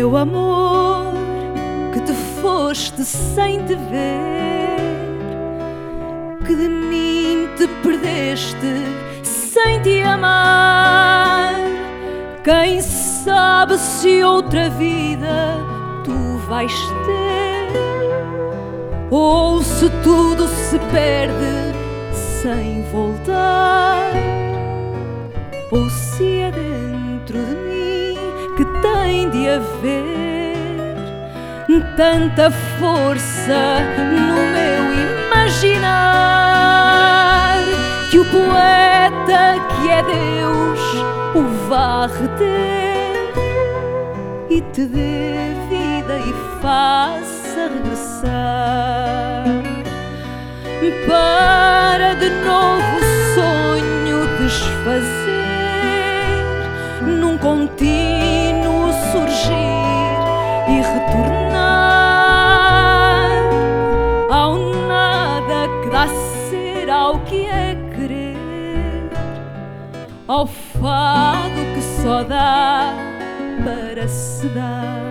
amor que te foste sem te ver, que de mim te perdeste sem te amar. Quem sabe se outra vida tu vais ter, ou se tudo se perde sem voltar, ou se é dentro de mim que tem de haver tanta força no meu imaginar? Que o poeta que é Deus o vá reter e te dê vida e faça regressar. Para de novo o sonho desfazer num contínuo e retornar ao nada que dá ser ao que é querer, ao fado que só dá para se dar.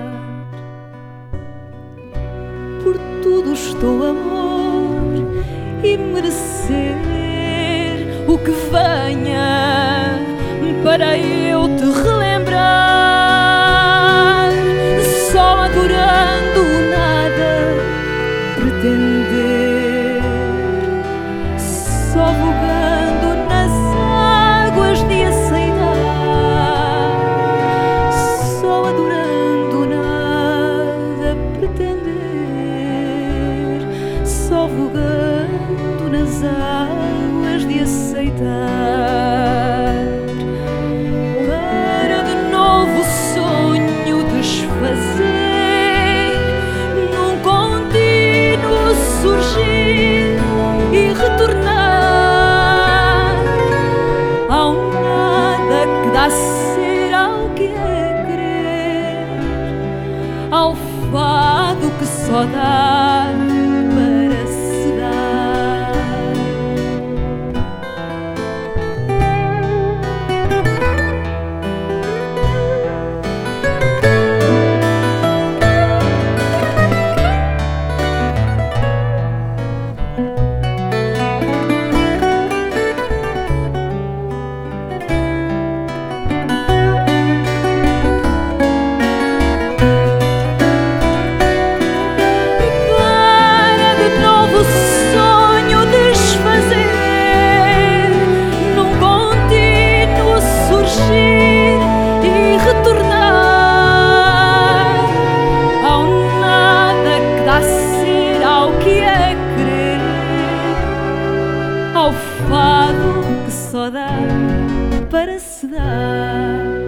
Por tudo estou amor e merecer o que venha para eu te só vogando nas águas de aceitar. Só adorando nada pretender, só vogando nas águas de aceitar. Que para se dar.